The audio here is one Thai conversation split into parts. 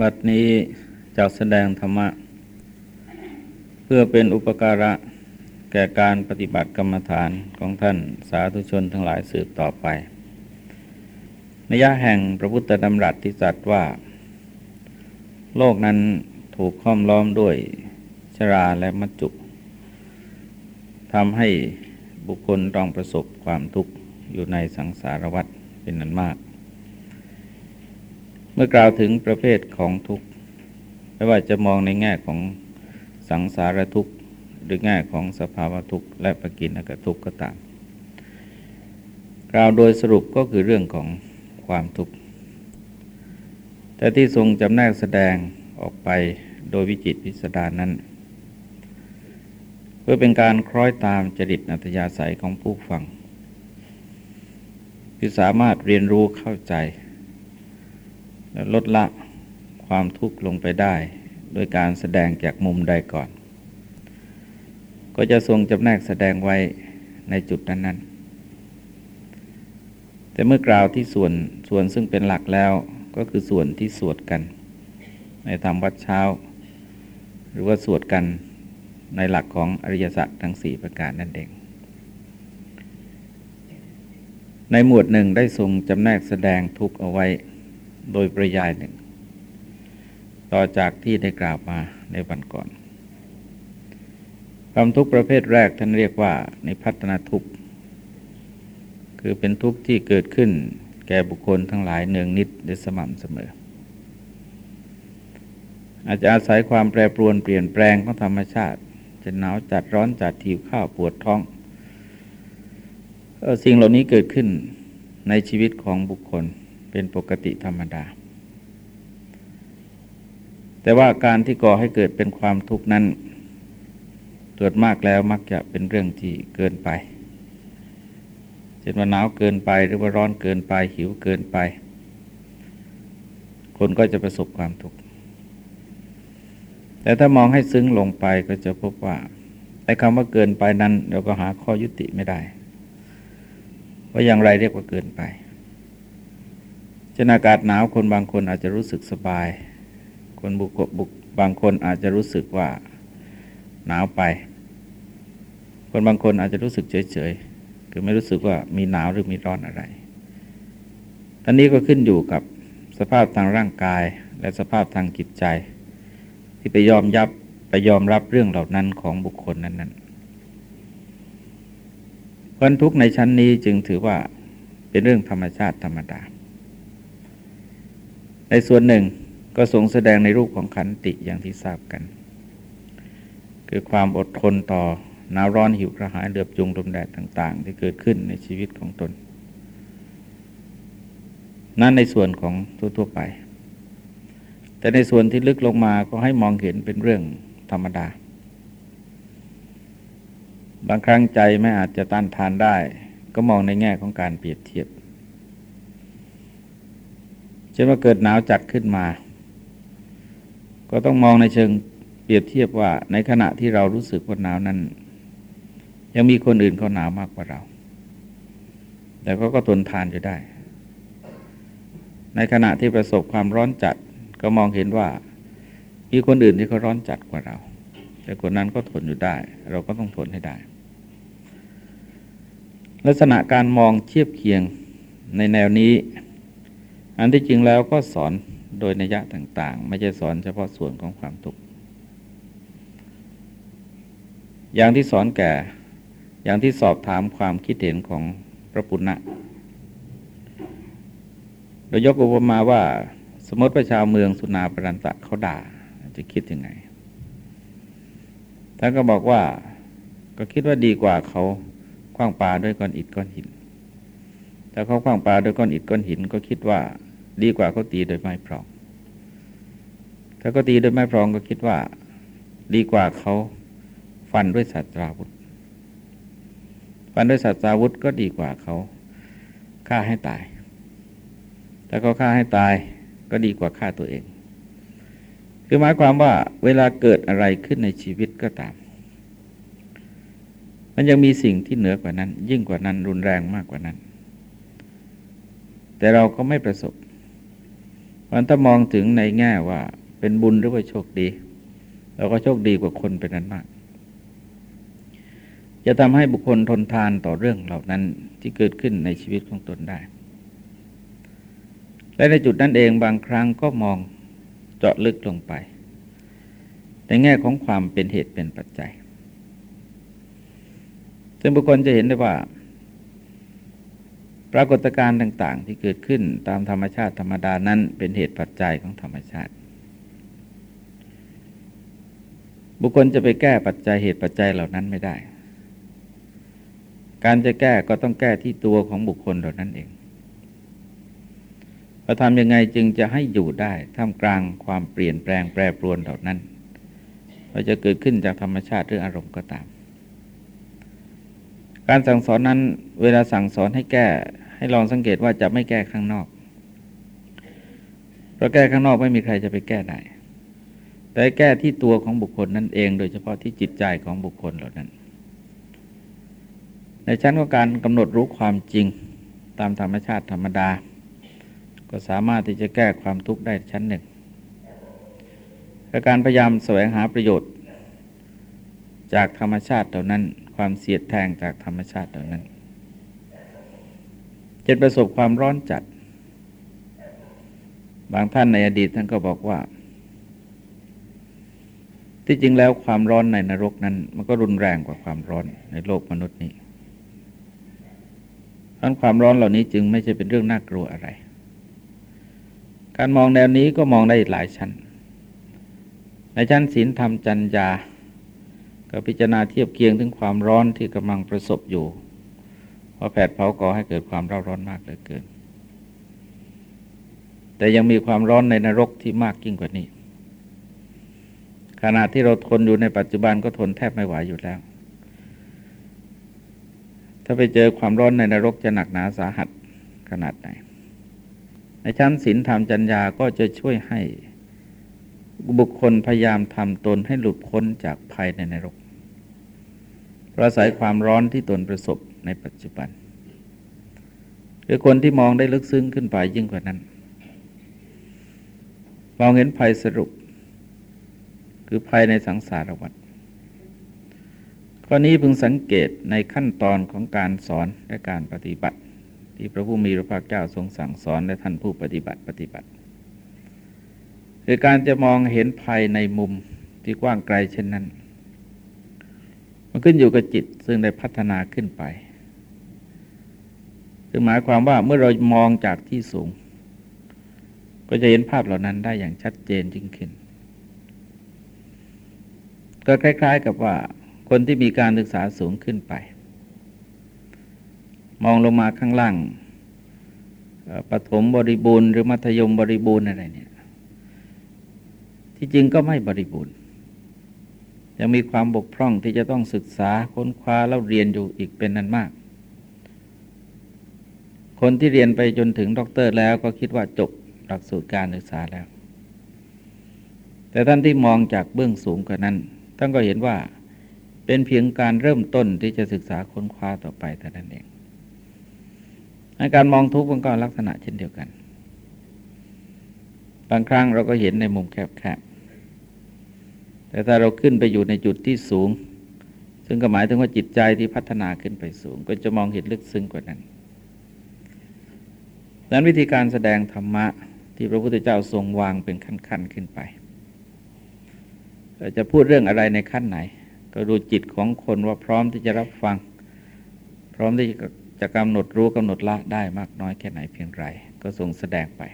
บัดนี้จะแสดงธรรมะ เพื่อเป็นอุปการะแก่การปฏิบัติกรรมฐานของท่านสาธุชนทั้งหลายสืบต่อไปนิยะแห่งพระพุทธดำรัสที่จัดว่า โลกนั้นถูกค้อมล้อมด้วยชราและมัจจุทำให้บุคคลต้องประสบความทุกข์อยู่ในสังสารวัฏเป็นนันมาก เมื่อกล่าวถึงประเภทของทุกข์ไม่ว่าจะมองในแง่ของสังสารทุกข์หรือแง่ของสภาวะทุกข์และปกินกทุกข์ก็ตาม กล่าวโดยสรุปก็คือเรื่องของความทุกข์ แต่ที่ทรงจำแนกแสดงออกไปโดยวิจิตพิสดารนั้น เพื่อเป็นการคล้อยตามจริตนัตยาศัยของผู้ฟังที่สามารถเรียนรู้เข้าใจ และลดละความทุกข์ลงไปได้โดยการแสดงจากมุมใดก่อน ก็จะทรงจำแนกแสดงไว้ในจุดนั้น ๆ แต่เมื่อกล่าวที่ส่วนส่วนซึ่งเป็นหลักแล้วก็คือส่วนที่สวดกัน ในธรรมวัดเช้า หรือว่าสวดกันในหลักของอริยสัจทั้งสี่ประการนั่นเอง ในหมวดหนึ่งได้ทรงจำแนกแสดงทุกข์เอาไว้ โดยประยายหนึ่ง ต่อจากที่ได้กล่าวมาในวันก่อนความทุกข์ประเภทแรกท่านเรียกว่าในพัฒนาทุกข์ คือเป็นทุกข์ที่เกิดขึ้นแก่บุคคลทั้งหลายเนืองนิดหรือสม่ำเสมอ อาจจะอาศัยความแปรปรวนเปลี่ยนแปลงของธรรมชาติ จะหนาวจัดร้อนจัดทิวข้าวปวดท้องสิ่งเหล่านี้เกิดขึ้นในชีวิตของบุคคล เป็นปกติธรรมดา แต่ว่าการที่ก่อให้เกิดเป็นความทุกข์นั้นตรวจมากแล้วมักจะเป็นเรื่องที่เกินไปเช่นว่าหนาวเกินไปหรือว่าร้อนเกินไปหิวเกินไป คนก็จะประสบความทุกข์แต่ถ้ามองให้ซึ้งลงไปก็จะพบว่าไอ้คำว่าเกินไปนั้น เราก็หาข้อยุติไม่ได้ ว่าอย่างไรเรียกว่าเกินไป เช่นอากาศหนาวคนบางคนอาจจะรู้สึกสบาย คนบุกบุกบางคนอาจจะรู้สึกว่าหนาวไป คนบางคนอาจจะรู้สึกเฉยๆคือไม่รู้สึกว่ามีหนาวหรือมีร้อนอะไรอันนี้ก็ขึ้นอยู่กับสภาพทางร่างกายและสภาพทางจิตใจ ที่ไปยอมยับไปยอมรับเรื่องเหล่านั้นของบุคคลนั้นๆคนทุกข์ในชั้นนี้จึงถือว่าเป็นเรื่องธรรมชาติธรรมดา ในส่วนหนึ่งก็ทรงแสดงในรูปของขันติอย่างที่ทราบกัน คือความอดทนต่อหนาวร้อนหิวกระหายเดือบจุงลมแดดต่าง ๆ ที่เกิดขึ้นในชีวิตของตน นั่นในส่วนของทั่วๆไป แต่ในส่วนที่ลึกลงมาก็ให้มองเห็นเป็นเรื่องธรรมดา บางครั้งใจไม่อาจจะต้านทานได้ ก็มองในแง่ของการเปรียบเทียบ จะมาเกิดหนาวจัดขึ้นมา ก็ต้องมองในเชิงเปรียบเทียบว่า ในขณะที่เรารู้สึกว่าหนาวนั้น ยังมีคนอื่นเขาหนาวมากกว่าเรา แต่ก็ก็ทนทานอยู่ได้ ในขณะที่ประสบความร้อนจัด ก็มองเห็นว่า มีคนอื่นที่เขาร้อนจัดกว่าเรา แต่คนนั้นก็ทนอยู่ได้ เราก็ต้องทนให้ได้ ลักษณะการมองเทียบเคียงในแนวนี้ อันที่จริงแล้วก็สอนโดยนัยยะต่าง ๆ ไม่ใช่สอนเฉพาะส่วนของความทุกข์อย่างที่สอนแก่ อย่างที่สอบถามความคิดเห็นของพระปุณณะโดยยกอุปมาว่า สมมติประชาวเมืองสุนาปรันตะเขาด่าจะคิดยังไงท่านก็บอกว่าก็คิดว่าดีกว่าเขาคว้างปลาด้วยก้อนอิฐก้อนหิน แต่เขาคว้างปลาด้วยก้อนอิฐก้อนหินก็คิดว่า ดีกว่าเขาตีโดยไม้พรอง ถ้าเขาตีโดยไม้พรองก็คิดว่า ดีกว่าเขาฟันด้วยสัตราวุธ ฟันด้วยสัตราวุธก็ดีกว่าเขาฆ่าให้ตายแต่เขาฆ่าให้ตายก็ดีกว่าฆ่าตัวเอง คือหมายความว่าเวลาเกิดอะไรขึ้นในชีวิตก็ตาม มันยังมีสิ่งที่เหนือกว่านั้น ยิ่งกว่านั้นรุนแรงมากกว่านั้น แต่เราก็ไม่ประสบ มันถ้ามองถึงในแง่ว่า เป็นบุญหรือว่าโชคดี เราก็โชคดีกว่าคนเป็นนั้นมาก จะทำให้บุคคลทนทานต่อเรื่องเหล่านั้นที่เกิดขึ้นในชีวิตของตนได้ และในจุดนั้นเองบางครั้งก็มองเจาะลึกลงไป ในแง่ของความเป็นเหตุเป็นปัจจัย ซึ่งบุคคลจะเห็นได้ว่า ปรากฏการณ์ต่างๆ ที่เกิดขึ้นตามธรรมชาติธรรมดานั้นเป็นเหตุปัจจัยของธรรมชาติ บุคคลจะไปแก้ปัจจัยเหตุปัจจัยเหล่านั้นไม่ได้ การจะแก้ก็ต้องแก้ที่ตัวของบุคคลเหล่านั้นเองเราทำยังไงจึงจะให้อยู่ได้ท่ามกลางความเปลี่ยนแปลงแปรปรวนเหล่านั้นเราจะเกิดขึ้นจากธรรมชาติหรืออารมณ์ก็ตาม การสั่งสอนนั้นเวลาสั่งสอนให้แก้ ให้ลองสังเกตว่าจะไม่แก้ข้างนอกเพราะแก้ข้างนอกไม่มีใครจะไปแก้ได้แต่แก้ที่ตัวของบุคคลนั่นเอง โดยเฉพาะที่จิตใจของบุคคลเหล่านั้น ในชั้นของการกำหนดรู้ความจริงตามธรรมชาติธรรมดา ก็สามารถที่จะแก้ความทุกข์ได้ชั้นหนึ่งการพยายามแสวงหาประโยชน์ จากธรรมชาติเหล่านั้น ความเสียดแทงจากธรรมชาติเหล่านั้นจะประสบความร้อนจัด บางท่านในอดีตท่านก็บอกว่า ที่จริงแล้วความร้อนในนรกนั้น มันก็รุนแรงกว่าความร้อนในโลกมนุษย์นี้ดังความร้อนเหล่านี้จึงไม่ใช่เป็นเรื่องน่ากลัวอะไร การมองแนวนี้ก็มองได้หลายชั้น ในชั้นศีลธรรมจัญญา ก็พิจารณาเทียบเคียงถึงความร้อนที่กำลังประสบอยู่เพราะแผดเผาก่อให้เกิดความร้อนร้อนมากเหลือเกิน แต่ยังมีความร้อนในนรกที่มากยิ่งกว่านี้ ขณะที่เราทนอยู่ในปัจจุบันก็ทนแทบไม่ไหวอยู่แล้ว ถ้าไปเจอความร้อนในนรกจะหนักหนาสาหัสขนาดไหน ในชั้นศีลธรรมจัญญาก็จะช่วยให้บุคคลพยายามทำตนให้หลุดพ้นจากภัยในนรก ประสายความร้อนที่ตนประสบในปัจจุบัน หรือคนที่มองได้ลึกซึ้งขึ้นไปยิ่งกว่านั้น มองเห็นภัยสรุป คือภายในสังสารวัฏข้อนี้พึงสังเกตในขั้นตอนของการสอนและการปฏิบัติ ที่พระผู้มีพระภาคเจ้าทรงสั่งสอนและท่านผู้ปฏิบัติปฏิบัติคือการจะมองเห็นภายในมุมที่กว้างไกลเช่นนั้น มันขึ้นอยู่กับจิตซึ่งได้พัฒนาขึ้นไป ซึ่งหมายความว่าเมื่อเรามองจากที่สูง ก็จะเห็นภาพเหล่านั้นได้อย่างชัดเจนยิ่งขึ้น ก็คล้าย ๆ กับว่าคนที่มีการศึกษาสูงขึ้นไป มองลงมาข้างล่างปฐมบริบูรณ์หรือมัธยมบริบูรณ์อะไรเนี่ย ที่จริงก็ไม่บริบูรณ์ ยังมีความบกพร่องที่จะต้องศึกษาค้นคว้าแล้วเรียนอยู่อีกเป็นนั้นมาก คนที่เรียนไปจนถึงด็อกเตอร์แล้วก็คิดว่าจบหลักสูตรการศึกษาแล้ว แต่ท่านที่มองจากเบื้องสูงกว่านั้นท่านก็เห็นว่าเป็นเพียงการเริ่มต้นที่จะศึกษาค้นคว้าต่อไปแต่นั้นเองในการมองทุกข์มันก็ลักษณะเช่นเดียวกัน บางครั้งเราก็เห็นในมุมแคบๆ แต่ถ้าเราขึ้นไปอยู่ในจุดที่สูง ซึ่งก็หมายถึงว่าจิตใจที่พัฒนาขึ้นไปสูง ก็จะมองเห็นลึกซึ้งกว่านั้นดังนั้นวิธีการแสดงธรรมะที่พระพุทธเจ้าทรงวางเป็นขั้นๆขึ้นไปจะพูดเรื่องอะไรในขั้นไหน ก็ดูจิตของคนว่าพร้อมที่จะรับฟัง พร้อมที่จะกำหนดรู้กำหนดละได้มากน้อยแค่ไหนเพียงไร ก็ทรงแสดงไป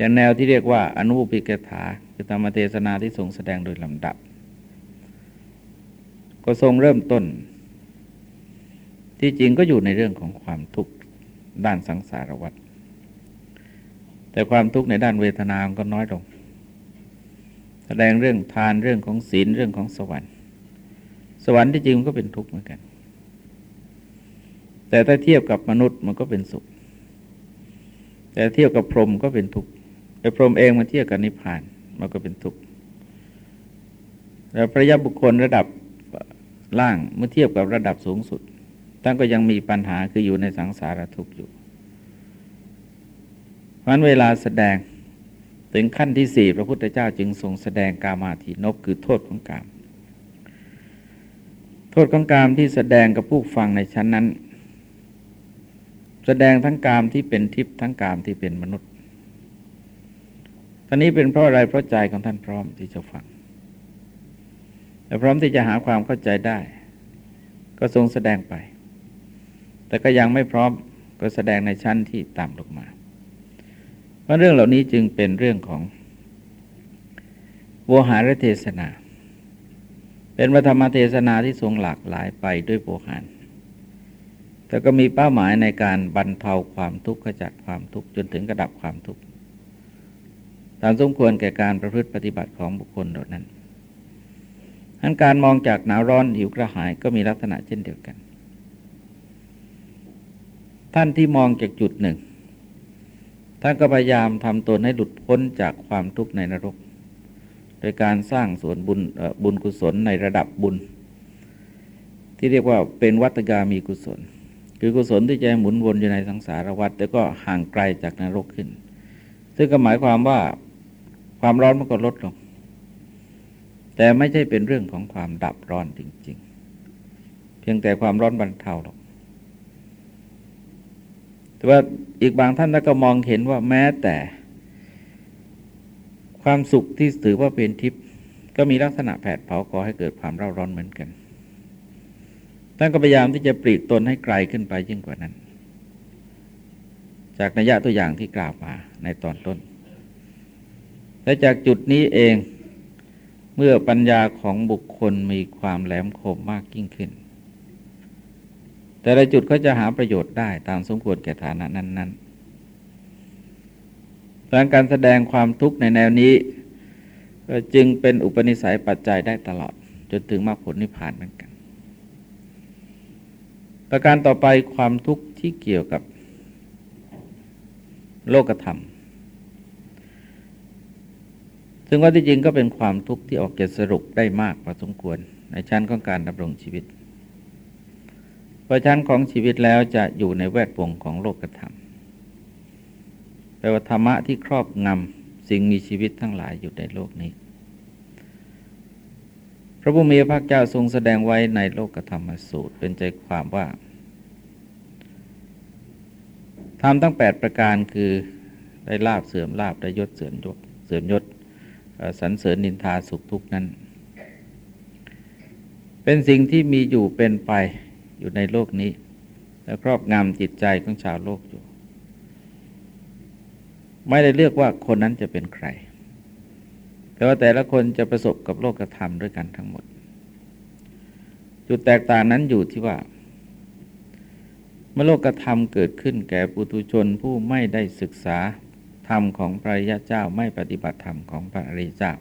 อย่างแนวที่เรียกว่าอนุปิกถาคือธรรมเทศนาที่ทรงแสดงโดยลำดับ ก็ทรงเริ่มต้น ที่จริงก็อยู่ในเรื่องของความทุกข์ด้านสังสารวัฏแต่ความทุกข์ในด้านเวทนาก็น้อยลง แสดงเรื่องทานเรื่องของศีลเรื่องของสวรรค์ สวรรค์ที่จริงมันก็เป็นทุกข์เหมือนกัน แต่ถ้าเทียบกับมนุษย์มันก็เป็นสุข แต่เทียบกับพรหมก็เป็นทุกข์ แต่พรหมเองมาเทียบกับนิพพานมันก็เป็นทุกข์แล้วพระยาบุคคลระดับล่างเมื่อเทียบกับระดับสูงสุดท่านก็ยังมีปัญหาคืออยู่ในสังสารทุกข์อยู่คมันเวลาแสดงถึงขั้นที่สี่พระพุทธเจ้าจึงทรงแสดงกามาทีนบคือโทษของกาม โทษของกามที่แสดงกับผู้ฟังในชั้นนั้น แสดงทั้งกามที่เป็นทิพย์ทั้งกามที่เป็นมนุษย์ ท่านี้เป็นเพราะอะไรเพราะใจของท่านพร้อมที่จะฟังแต่พร้อมที่จะหาความเข้าใจได้ ก็ทรงแสดงไป แต่ก็ยังไม่พร้อมก็แสดงในชั้นที่ต่ำลงมา เพราะเรื่องเหล่านี้จึงเป็นเรื่องของโวหารเทศนา เป็นวัธรรมเทศนาที่ทรงหลากหลายไปด้วยโวหารแต่ก็มีเป้าหมายในการบรรเทาความทุกข์ขจัดความทุกข์จนถึงกระดับความทุกข์ ตามสมควรแก่การประพฤติปฏิบัติของบุคคลเหล่านั้นทั้นการมองจากหนาวร้อนหิวกระหายก็มีลักษณะเช่นเดียวกัน ท่านที่มองจากจุดหนึ่ง ท่านก็พยายามทำตนให้หลุดพ้นจากความทุกข์ในนรก โดยการสร้างส่วนบุญบุญกุศลในระดับบุญ ที่เรียกว่าเป็นวัตกามีกุศล คือกุศลที่จะหมุนวนอยู่ในสังสารวัฏแต่ก็ห่างไกลจากนรกขึ้น ซึ่งก็หมายความว่า ความร้อนมันก็ลดลง แต่ไม่ใช่เป็นเรื่องของความดับร้อนจริง ๆ เพียงแต่ความร้อนบรรเทาหรอก แต่ว่าอีกบางท่านก็มองเห็นว่าแม้แต่ ความสุขที่ถือว่าเป็นทิพย์ก็มีลักษณะแผดเผาก่อให้เกิดความเร่าร้อนเหมือนกันท่านก็พยายามที่จะปลีกตนให้ไกลขึ้นไปยิ่งกว่านั้น จากนัยยะตัวอย่างที่กล่าวมาในตอนต้น และจากจุดนี้เองเมื่อปัญญาของบุคคลมีความแหลมคมมากยิ่งขึ้น แต่ละจุดก็จะหาประโยชน์ได้ตามสมควรแก่ฐานะนั้นๆดังการแสดงความทุกข์ในแนวนี้จึงเป็นอุปนิสัยปัจจัยได้ตลอด จนถึงมรรคผลนิพพานเหมือนกัน ประการต่อไปความทุกข์ที่เกี่ยวกับโลกธรรม ซึ่งว่าที่จริงก็เป็นความทุกข์ที่ออกจะสรุปได้มากพอสมควรในชั้นของการดำรงชีวิตพอชั้นของชีวิตแล้วจะอยู่ในแวดวงของโลกธรรมแปลว่าธรรมะที่ครอบงำสิ่งมีชีวิตทั้งหลายอยู่ในโลกนี้ พระพุมีพระเจ้าทรงแสดงไว้ในโลกธรรมสูตรเป็นใจความว่าทำตั้งแปดประการคือได้ลาบเสื่อมลาบได้ยศเสื่อมยศเสื่อมยศ สรรเสริญนินทาสุขทุกนั้น เป็นสิ่งที่มีอยู่เป็นไปอยู่ในโลกนี้ และครอบงำจิตใจของชาวโลกอยู่ ไม่ได้เลือกว่าคนนั้นจะเป็นใคร แต่ว่าแต่ละคนจะประสบกับโลกธรรมด้วยกันทั้งหมด จุดแตกต่างนั้นอยู่ที่ว่าเมื่อโลกธรรมเกิดขึ้นแก่ปุถุชนผู้ไม่ได้ศึกษา ธรรมของพระริยเจ้า ไม่ปฏิบัติธรรมของพระอริยเจ้า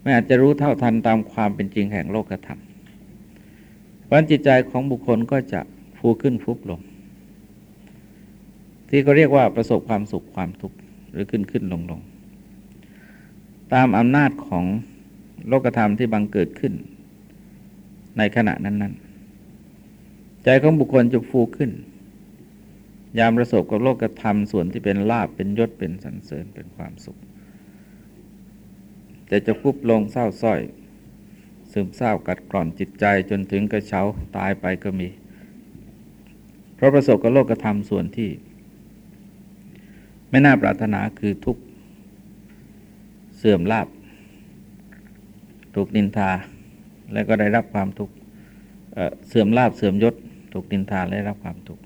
ไม่อาจจะรู้เท่าทันตามความเป็นจริงแห่งโลกธรรมวันจิตใจของบุคคลก็จะฟูขึ้นฟุบลง ที่เขาเรียกว่าประสบความสุขความทุกข์หรือขึ้นขึ้นลงลงตามอำนาจของโลกธรรมที่บังเกิดขึ้น ในขณะนั้น ๆ ใจของบุคคลจะฟูขึ้น ยามประสบกับโลกธรรมส่วนที่เป็นลาบเป็นยศเป็นสรรเสริญเป็นความสุข แต่จะคุบลงเศร้าส้อยซึมเศร้ากัดกร่อนจิตใจจนถึงกระเช้าตายไปก็มี เพราะประสบกับโลกธรรมส่วนที่ ไม่น่าปรารถนาคือทุกเสื่อมลาบถูกนินทาและก็ได้รับความทุกข์เสื่อมลาบเสื่อมยศ ถูกนินทาและรับความทุกข์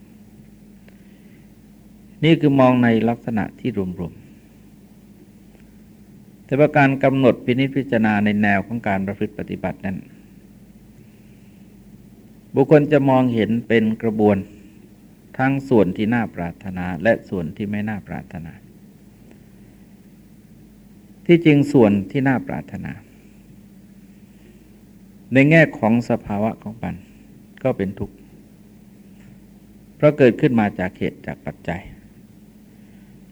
นี่คือมองในลักษณะที่รวมๆ แต่ประการกำหนดพินิจพิจารณาในแนวของการประพฤติปฏิบัตินั้น บุคคลจะมองเห็นเป็นกระบวนทั้งส่วนที่น่าปรารถนาและส่วนที่ไม่น่าปรารถนา ที่จริงส่วนที่น่าปรารถนา ในแง่ของสภาวะของมันก็เป็นทุกข์ เพราะเกิดขึ้นมาจากเหตุจากปัจจัย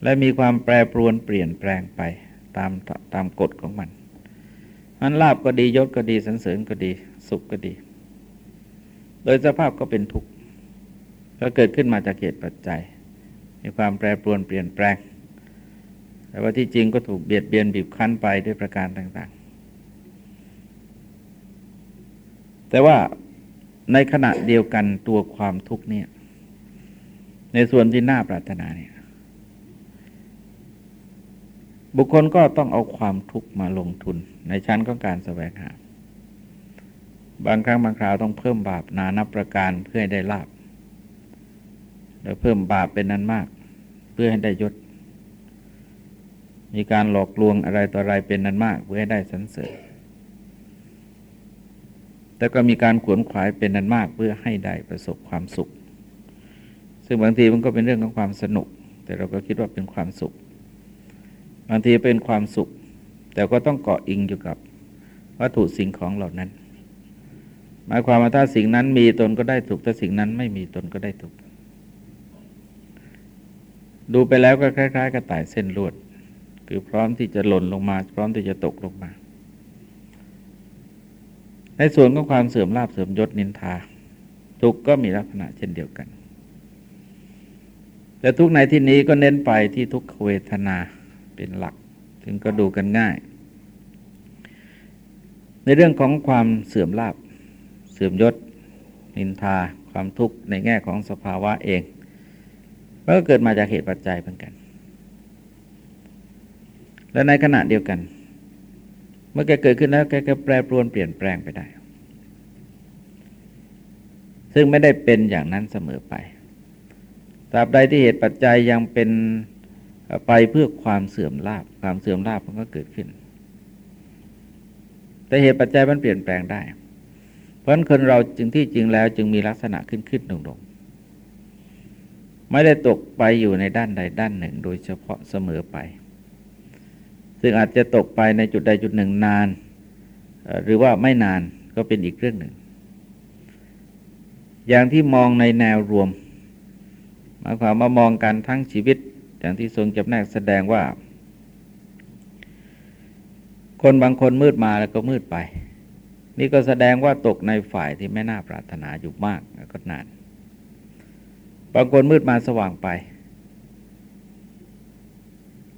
และมีความแปรปรวนเปลี่ยนแปลงไปตามตามกฎของมัน มันลาบก็ดียศก็ดีสันเสริญก็ดีสุขก็ดี โดยสภาพก็เป็นทุกข์ก็เกิดขึ้นมาจากเหตุปัจจัย มีความแปรปรวนเปลี่ยนแปลง แต่ว่าที่จริงก็ถูกเบียดเบียนบีบคั้นไปด้วยประการต่างๆ แต่ว่าในขณะเดียวกันตัวความทุกข์เนี่ย ในส่วนที่น่าปรารถนาเนี่ย บุคคลก็ต้องเอาความทุกข์มาลงทุนในชั้นของการแสวงหา บางครั้งบางคราวต้องเพิ่มบาปนานับประการเพื่อให้ได้ลาบแล้วเพิ่มบาปเป็นนั้นมาก เพื่อให้ได้ยศ มีการหลอกลวงอะไรต่ออะไรเป็นนั้นมาก เพื่อให้ได้สันเสริญแต่ก็มีการขวนขวายเป็นนั้นมาก เพื่อให้ได้ประสบความสุข ซึ่งบางทีมันก็เป็นเรื่องของความสนุก แต่เราก็คิดว่าเป็นความสุข บางทีเป็นความสุข แต่ก็ต้องเกาะอิงอยู่กับวัตถุสิ่งของเหล่านั้น หมายความว่าถ้าสิ่งนั้นมีตนก็ได้ถูกถ้าสิ่งนั้นไม่มีตนก็ได้ถูกดูไปแล้วก็คล้าย ๆกระต่ายเส้นลวด คือพร้อมที่จะหล่นลงมา พร้อมที่จะตกลงมา ในส่วนของความเสื่อมลาบเสื่อมยศนินทา ทุกก็มีลักษณะเช่นเดียวกัน แต่ทุกในที่นี้ก็เน้นไปที่ทุกขเวทนา เป็นหลัก ถึงก็ดูกันง่าย ในเรื่องของความเสื่อมลาบ เสื่อมยศนินทา ความทุกข์ในแง่ของสภาวะเองมันก็เกิดมาจากเหตุปัจจัยเหมือนกัน และในขณะเดียวกัน เมื่อแกเกิดขึ้นแล้วแกก็แปรปรวนเปลี่ยนแปลงไปได้ ซึ่งไม่ได้เป็นอย่างนั้นเสมอไปตราบใดที่เหตุปัจจัยยังเป็น ไปเพื่อความเสื่อมลาบความเสื่อมลาบมันก็เกิดขึ้น แต่เหตุปัจจัยมันเปลี่ยนแปลงได้ เพราะฉะนั้นคนเราจึงที่จริงแล้วจึงมีลักษณะขึ้นขึ้นลงลงไม่ได้ตกไปอยู่ในด้านใดด้านหนึ่ง โดยเฉพาะเสมอไป ซึ่งอาจจะตกไปในจุดใดจุดหนึ่งนาน หรือว่าไม่นานก็เป็นอีกเรื่องหนึ่ง อย่างที่มองในแนวรวมหมายความว่ามองการทั้งชีวิต อย่างที่ทรงจำแนกแสดงว่า คนบางคนมืดมาแล้วก็มืดไป นี่ก็แสดงว่าตกในฝ่ายที่ไม่น่าปรารถนาอยู่มากแล้วก็นาน บางคนมืดมาสว่างไป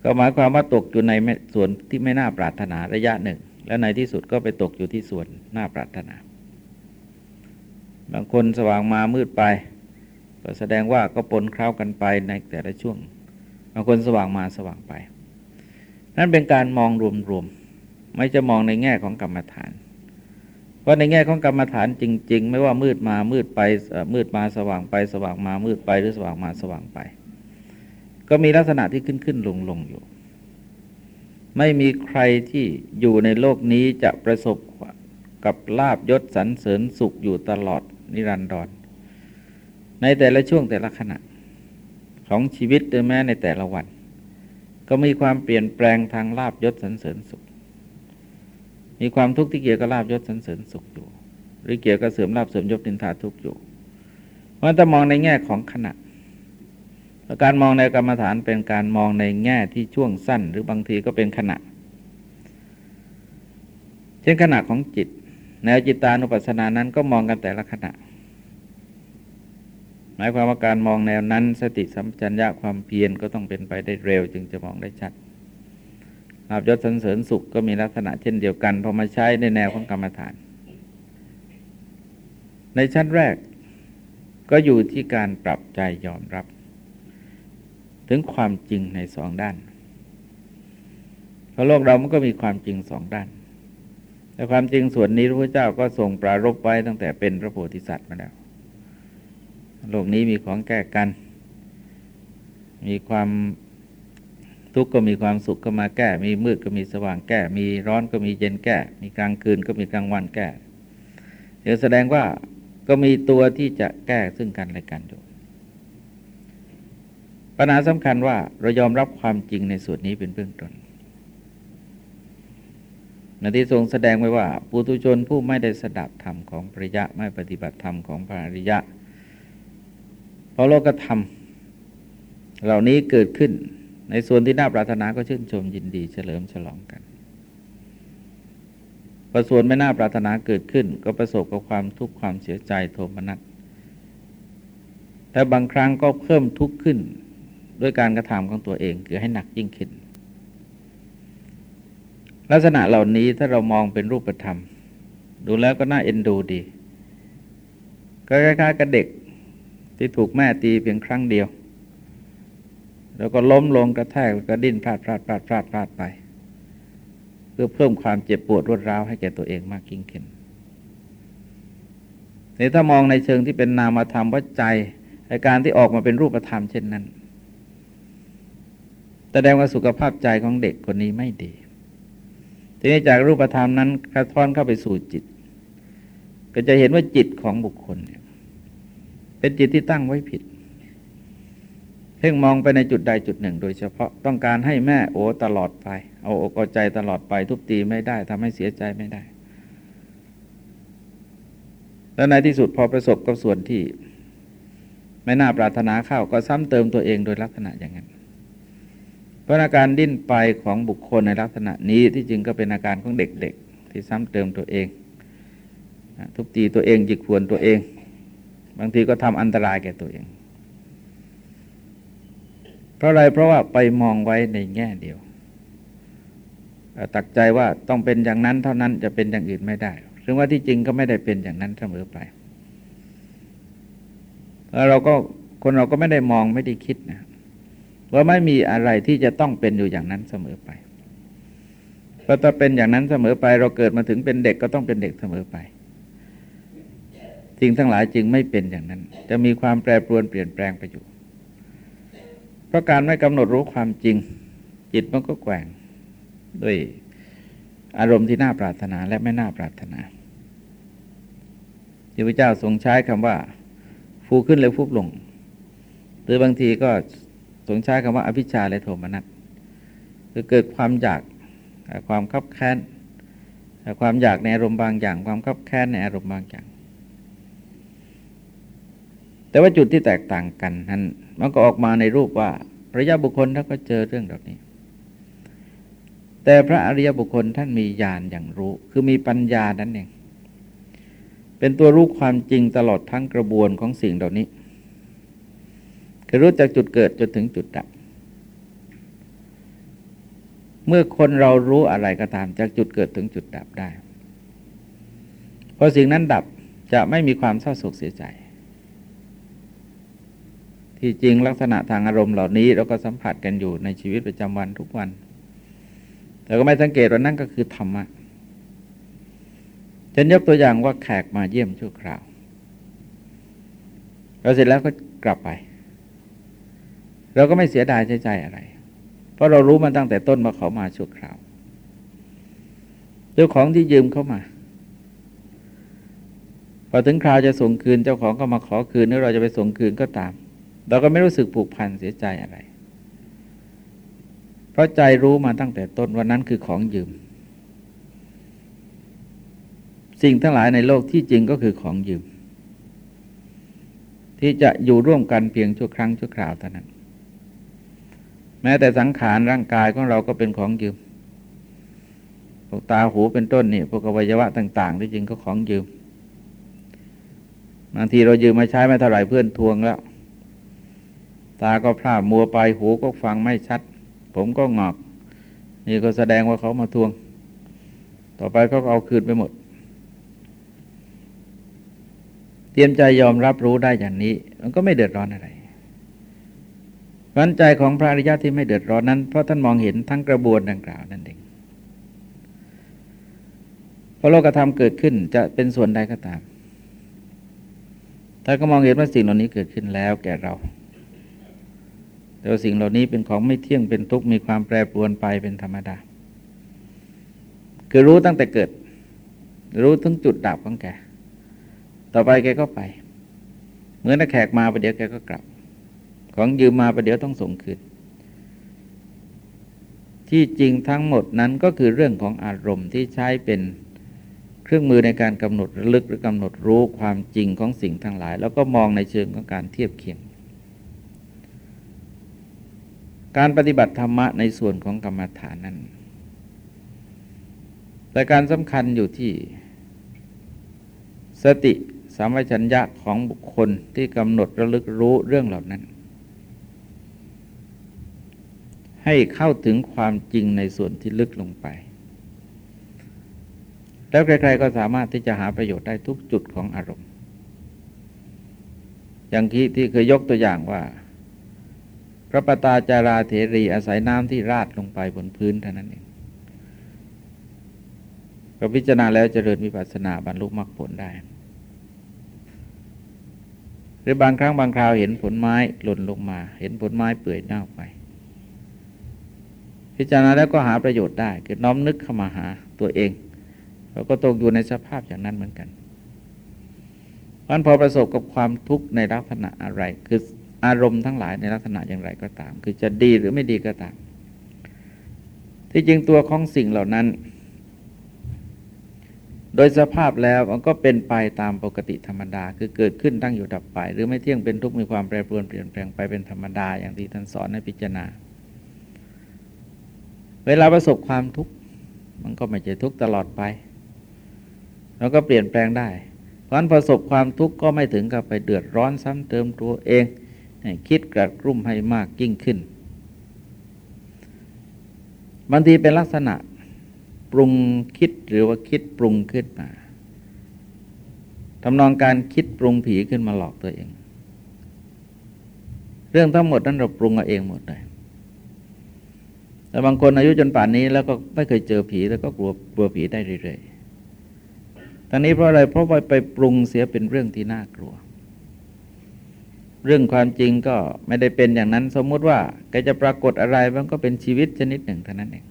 ก็หมายความว่าตกอยู่ในส่วนที่ไม่น่าปรารถนาระยะหนึ่ง และในที่สุดก็ไปตกอยู่ที่ส่วนน่าปรารถนา บางคนสว่างมามืดไปก็แสดงว่าก็ปนคราวกันไปในแต่ละช่วง บางคนสว่างมาสว่างไป นั่นเป็นการมองรวมๆไม่จะมองในแง่ของกรรมฐานเพราะในแง่ของกรรมฐานจริง ๆ ไม่ว่ามืดมามืดไปมืดมาสว่างไป สว่างมามืดไปหรือสว่างมาสว่างไป ก็มีลักษณะที่ขึ้นขึ้นลงลงอยู่ ไม่มีใครที่อยู่ในโลกนี้จะประสบกับลาบยศสรรเสริญสุขอยู่ตลอดนิรันดรในแต่ละช่วงแต่ละขณะ ของชีวิตหรือแม้ในแต่ละวัน ก็มีความเปลี่ยนแปลงทางลาบยศสรรเสริญสุข มีความทุกข์ที่เกี่ยวกับลาบยศสันเสริญสุขอยู่ หรือเกี่ยวกับเสริมลาบเสริมยศนินทาทุกข์อยู่เพราะมองในแง่ของขณะการมองในกรรมฐานเป็นการมองในแง่ที่ช่วงสั้น หรือบางทีก็เป็นขณะ เช่นขณะของจิตแนวจิตานุปัสสนานั้นก็มองกันแต่ละขณะ มายความว่าการมองแนวนั้น สติสัมปชัญญะความเพียรก็ต้องเป็นไปได้เร็ว จึงจะมองได้ชัดลาบยศสันเสริญสุขก็มีลักษณะเช่นเดียวกันพอมาใช้ในแนวของกรรมฐาน ในชั้นแรกก็อยู่ที่การปรับใจยอมรับ ถึงความจริงในสองด้านเพราะโลกเรามันก็มีความจริงสองด้าน แต่ความจริงส่วนนี้พระพุทธเจ้าก็ทรงปรารบไว้ตั้งแต่เป็นพระโพธิสัตว์มาแล้ว โลกนี้มีของแก้กัน มีความทุกข์ก็มีความสุขก็มาแก้ มีมืดก็มีสว่างแก้ มีร้อนก็มีเย็นแก้ มีกลางคืนก็มีกลางวันแก้เดี๋ยวแสดงว่าก็มีตัวที่จะแก้ซึ่งกันและกันอยู่ปัญหาสำคัญว่าเรายอมรับความจริงในส่วนนี้เป็นเบื้องต้นนที่ทรงแสดงไว้ว่า ปุถุชนผู้ไม่ได้สดับธรรมของปริยะไม่ปฏิบัติธรรมของพระอริยะ พราะโลกธรรม เหล่านี้เกิดขึ้น ในส่วนที่น่าปรารถนาก็ชื่นชมยินดีเฉลิมฉลองกันพอส่วนไม่น่าปรารถนาเกิดขึ้น ก็ประสบกับความทุกข์ความเสียใจโทมนัสแต่บางครั้งก็เพิ่มทุกข์ขึ้นด้วยการกระทำของตัวเองคือให้หนักยิ่งขึ้น ลักษณะเหล่านี้ถ้าเรามองเป็นรูปธรรม ดูแล้วก็น่าเอ็นดูดี ก็คล้ายๆกับเด็ก ที่ถูกแม่ตีเพียงครั้งเดียว แล้วก็ล้มลงกระแทกก็ดิ้นพลาดพลาดพลาดพลาดพลาดไป เพื่อเพิ่มความเจ็บปวดรวดร้าวให้แก่ตัวเองมากยิ่งขึ้นนี่ถ้ามองในเชิงที่เป็นนามธรรมว่าใจในการที่ออกมาเป็นรูปธรรมเช่นนั้นแสดงว่าสุขภาพใจของเด็กคนนี้ไม่ดี ทีนี้จากรูปธรรมนั้นกระท้อนเข้าไปสู่จิต ก็จะเห็นว่าจิตของบุคคลเนี่ย เป็นจิตที่ตั้งไว้ผิดเพ่งมองไปในจุดใดจุดหนึ่ง โดยเฉพาะต้องการให้แม่โอตลอดไป เอาอกเอาใจตลอดไปทุบตีไม่ได้ทำให้เสียใจไม่ได้ แล้วในที่สุดพอประสบกับส่วนที่ ไม่น่าปรารถนาเข้าก็ซ้ำเติมตัวเองโดยลักษณะอย่างนั้นเพราะอาการดิ้นไปของบุคคลในลักษณะนี้ที่จริงก็เป็นอาการของเด็กๆ ที่ซ้ำเติมตัวเอง ทุบตีตัวเองจิกควรตัวเอง บางทีก็ทำอันตรายแก่ตัวเอง เพราะอะไรเพราะว่าไปมองไว้ในแง่เดียว ตักใจว่าต้องเป็นอย่างนั้นเท่านั้นจะเป็นอย่างอื่นไม่ได้ ซึ่งว่าที่จริงก็ไม่ได้เป็นอย่างนั้นเสมอไปแล้วเราก็คนเราก็ไม่ได้มองไม่ได้คิดนะว่าไม่มีอะไรที่จะต้องเป็นอยู่อย่างนั้นเสมอไปเพราะถ้าเป็นอย่างนั้นเสมอไป เราเกิดมาถึงเป็นเด็กก็ต้องเป็นเด็กเสมอไป สิ่งทั้งหลายจึงไม่เป็นอย่างนั้น จะมีความแปรปรวนเปลี่ยนแปลงไปอยู่ เพราะการไม่กำหนดรู้ความจริง จิตมันก็แกว่งด้วยอารมณ์ที่น่าปรารถนาและไม่น่าปรารถนาที่พระเจ้าทรงใช้คำว่า ฟูขึ้นเลยฟุบลง หรือบางทีก็ทรงใช้คำว่าอภิชาและโทมนัสคือเกิดความอยากความคับแค้นความอยากในอารมณ์บางอย่าง ความคับแค้นในอารมณ์บางอย่าง แต่ว่าจุดที่แตกต่างกันนั้นมันก็ออกมาในรูปว่าพระยาบุคคลท่านก็เจอเรื่องแบบนี้ แต่พระอริยบุคคลท่านมีญาณอย่างรู้ คือมีปัญญานั่นเองเป็นตัวรู้ความจริงตลอดทั้งกระบวนของสิ่งเหล่านี้คือรู้จากจุดเกิดจนถึงจุดดับ เมื่อคนเรารู้อะไรก็ตามจากจุดเกิดถึงจุดดับได้พอสิ่งนั้นดับจะไม่มีความเศร้าโศกเสียใจ ที่จริงลักษณะทางอารมณ์เหล่านี้ เราก็สัมผัสกันอยู่ในชีวิตประจำวันทุกวัน แต่ก็ไม่สังเกตว่านั่นก็คือธรรมะฉันยกตัวอย่างว่าแขกมาเยี่ยมชั่วคราวเราเสร็จแล้วก็กลับไป เราก็ไม่เสียดายใช้ใจอะไร เพราะเรารู้มาตั้งแต่ต้นว่าเขามาชั่วคราวเจ้าของที่ยืมเขามาพอถึงคราวจะส่งคืนเจ้าของก็มาขอคืนหรือเราจะไปส่งคืนก็ตาม เราก็ไม่รู้สึกผูกพันเสียใจอะไร เพราะใจรู้มาตั้งแต่ต้นว่านั้นคือของยืม สิ่งทั้งหลายในโลกที่จริงก็คือของยืม ที่จะอยู่ร่วมกันเพียงชั่วครั้งชั่วคราวเท่านั้น แม้แต่สังขารร่างกายของเราก็เป็นของยืมพวกตาหูเป็นต้นนี่พวกอวัยวะต่างๆที่จริงก็ของยืมบางทีเรายืมมาใช้ไม่เท่าไหร่เพื่อนทวงแล้ว ตาก็พร่ามัวไปหูก็ฟังไม่ชัด ผมก็งอก นี่ก็แสดงว่าเขามาทวง ต่อไปเขาก็เอาคืนไปหมด เตรียมใจยอมรับรู้ได้อย่างนี้ มันก็ไม่เดือดร้อนอะไรวันใจของพระอริยะที่ไม่เดือดร้อนนั้น เพราะท่านมองเห็นทั้งกระบวนดังกล่าวนั่นเองพอโลกธรรมเกิดขึ้นจะเป็นส่วนใดก็ตามท่านก็มองเห็นว่าสิ่งเหล่านี้เกิดขึ้นแล้วแก่เรา แต่ว่าสิ่งเหล่านี้เป็นของไม่เที่ยงเป็นทุกข์มีความแปรปรวนไปเป็นธรรมดา คือรู้ตั้งแต่เกิด รู้ถึงจุดดับของแก ต่อไปแกก็ไป เหมือนนักแขกมาไปเดี๋ยวแกก็กลับ ของยืมมาประเดี๋ยวต้องส่งคืนที่จริงทั้งหมดนั้นก็คือเรื่องของอารมณ์ที่ใช้เป็นเครื่องมือในการกำหนดระลึกหรือกำหนดรู้ความจริงของสิ่งทั้งหลาย แล้วก็มองในเชิงของการเทียบเคียง การปฏิบัติธรรมะในส่วนของกรรมฐานนั้น แต่การสำคัญอยู่ที่ สติสามัชัญญะของบุคคลที่กำหนดระลึกรู้เรื่องเหล่านั้น ให้เข้าถึงความจริงในส่วนที่ลึกลงไป แล้วใครๆก็สามารถที่จะหาประโยชน์ได้ทุกจุดของอารมณ์ อย่างที่ที่เคยยกตัวอย่างว่า พระปตาจาราเถรีอาศัยน้ำที่ราดลงไปบนพื้นเท่านั้นเองก็พิจารณาแล้วเจริญวิปัสสนาบรรลุมรรคผลได้ หรือบางครั้งบางคราวเห็นผลไม้หล่นลงมา เห็นผลไม้เปื่อยเน่าไป พิจารณาแล้วก็หาประโยชน์ได้คือน้อมนึกเข้ามาหาตัวเองเราก็ตกอยู่ในสภาพอย่างนั้นเหมือนกันมันพอประสบกับความทุกข์ในลักษณะอะไรคือ อารมณ์ทั้งหลายในลักษณะอย่างไรก็ตาม คือจะดีหรือไม่ดีก็ตาม ที่จริงตัวของสิ่งเหล่านั้น โดยสภาพแล้วมันก็เป็นไปตามปกติธรรมดา คือเกิดขึ้นตั้งอยู่ดับไป หรือไม่เที่ยงเป็นทุกข์มีความแปรปรวนเปลี่ยนแปลงไปเป็นธรรมดาอย่างที่ท่านสอนในพิจารณา เวลาประสบความทุกข์มันก็ไม่ใช่ทุกข์ตลอดไปแล้วก็เปลี่ยนแปลงได้เพราะนั้นประสบความทุกข์ก็ไม่ถึงกับไปเดือดร้อนซ้ำเติมตัวเอง ให้คิดกระรุ่มให้มากยิ่งขึ้นบางทีเป็นลักษณะปรุงคิดหรือว่าคิดปรุงขึ้นมาทำนองการคิดปรุงผีขึ้นมาหลอกตัวเอง เรื่องทั้งหมดนั้นเราปรุงเอาเองหมดเลยแต่บางคนอายุจนป่านนี้แล้วก็ไม่เคยเจอผีแล้วก็กลัวกลัวผีได้เรื่อยทั้งนี้เพราะอะไรเพราะว่าไปปรุงเสียเป็นเรื่องที่น่ากลัว เรื่องความจริงก็ไม่ได้เป็นอย่างนั้น สมมุติว่าแกจะปรากฏอะไรมันก็เป็นชีวิตชนิดหนึ่งเท่านั้นเอง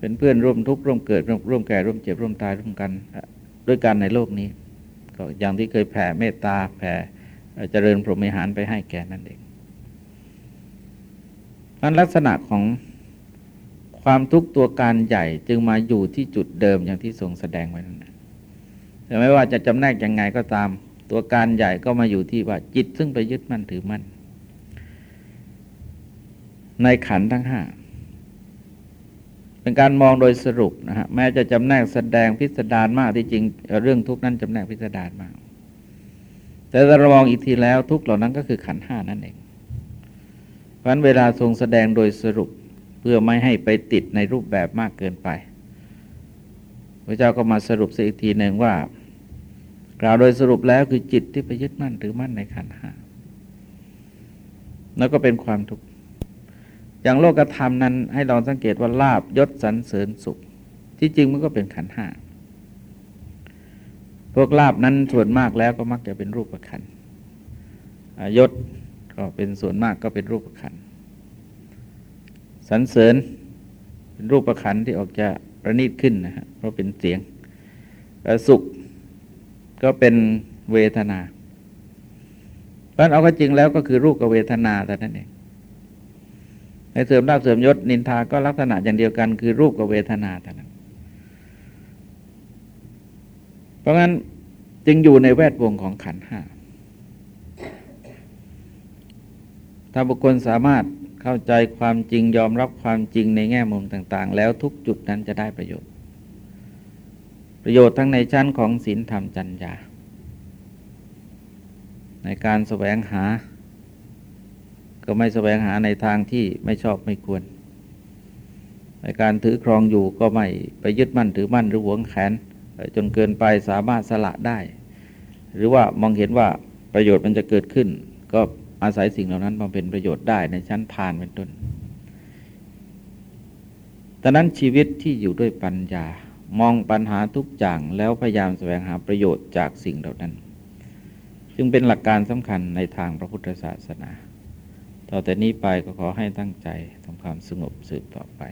เป็นเพื่อนร่วมทุกข์ร่วมเกิด ร่วมแก่ร่วมเจ็บร่วมตายร่วมกัน ด้วยกันในโลกนี้ ก็อย่างที่เคยแผ่เมตตาแผ่เจริญพรหมิหารไปให้แก่นั่นเองนั้นลักษณะของความทุกข์ตัวการใหญ่จึงมาอยู่ที่จุดเดิมอย่างที่ทรงแสดงไว้นั่นแต่ไม่ว่าจะจำแนกยังไงก็ตาม ตัวการใหญ่ก็มาอยู่ที่ว่าจิตซึ่งไปยึดมั่นถือมั่น ในขันทั้งห้าเป็นการมองโดยสรุปนะฮะแม้จะจำแนกแสดงพิสดารมากที่จริงเรื่องทุกนั้นจำแนกพิสดารมาก แต่ถ้าเรามองอีกทีแล้วทุกเหล่านั้นก็คือขันห้านั่นเอง เพราะนั้นเวลาทรงแสดงโดยสรุปเพื่อไม่ให้ไปติดในรูปแบบมากเกินไปพระเจ้าก็มาสรุปสีกทีหนึ่งว่า กล่าวโดยสรุปแล้วคือจิตที่ไปยึดมั่นถือมั่นในขันห้าแล้วก็เป็นความทุกข์อย่างโลกธรรมนั้น ให้ลองสังเกตว่าลาบยศสรรเสริญสุข ที่จริงมันก็เป็นขันห้าพวกลาบนั้นส่วนมากแล้วก็มักจะเป็นรูปประคันยศก็เป็นส่วนมากก็เป็นรูปประคันสรรเสริญเป็นรูปประคันที่ออกจะประณีตขึ้นนะฮะเพราะเป็นเสียงสุข ก็เป็นเวทนาเพราะเอาก็จริงแล้วก็คือรูปกับเวทนาแต่นั้นเองในเสริมลาบเสริมยศนินทาก็ลักษณะอย่างเดียวกันคือรูปกับเวทนาแต่นั้น เพราะงั้นจึงอยู่ในแวดวงของขันห้าถ้าบุคคลสามารถเข้าใจความจริงยอมรับความจริงในแง่มุมต่าง ๆ แล้วทุกจุดนั้นจะได้ประโยชน์ ประโยชน์ทั้งในชั้นของศีลธรรมจัญญาในการแสวงหา ก็ไม่แสวงหาในทางที่ไม่ชอบไม่ควร ในการถือครองอยู่ก็ไม่ไปยึดมั่นถือมั่นหรือหวงแขน จนเกินไปสามารถสละได้ หรือว่ามองเห็นว่าประโยชน์มันจะเกิดขึ้น ก็อาศัยสิ่งเหล่านั้นมาเป็นประโยชน์ได้ในชั้นทานเป็นต้นแต่นั้นชีวิตที่อยู่ด้วยปัญญา มองปัญหาทุกอย่างแล้วพยายามแสวงหาประโยชน์จากสิ่งเหล่านั้น จึงเป็นหลักการสำคัญในทางพระพุทธศาสนา ต่อแต่นี้ไปก็ขอให้ตั้งใจทำความสงบสืบต่อไป